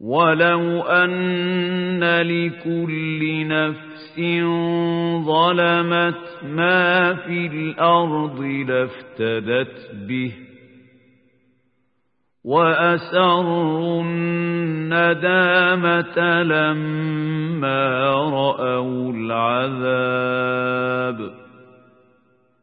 ولو أن لكل نفس ظلمت ما في الأرض لافتدت به وأسروا الندامة لما رأوا العذاب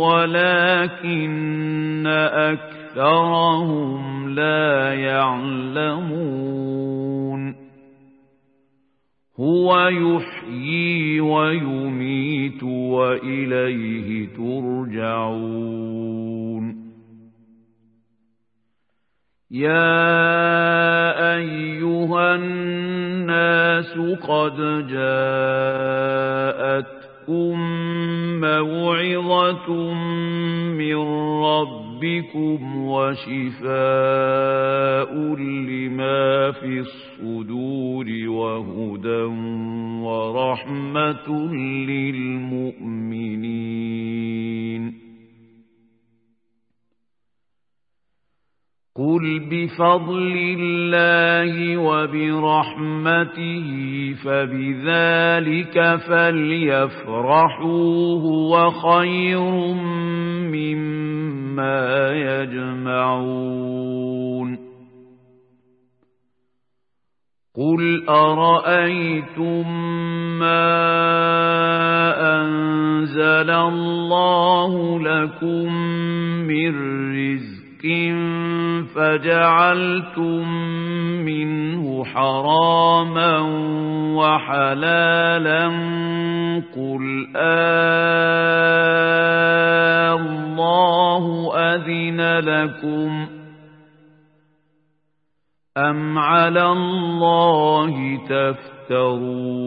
ولكن أكثرهم لا يعلمون هو يحيي ويميت وإليه ترجعون يا أيها الناس قد جاءتكم موعظة من ربكم وشفاء لما في الصدور وهدى ورحمة للمؤمنين قل بفضل الله وبرحمته فبذلك فليفرحوا هو خير مما يجمعون قل أرأيتم ما أنزل الله لكم من رزق فجعلتم منه حراما وحلالا قل آه الله أذن لكم أم على الله تفترون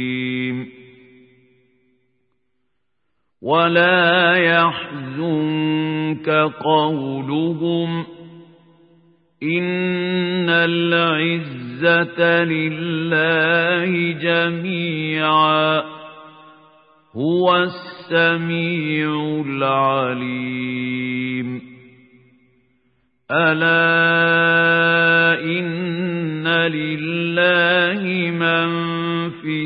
ولا يحزنك قولهم إن العزة لله جميعا هو السميع العليم. ألا إن لله من في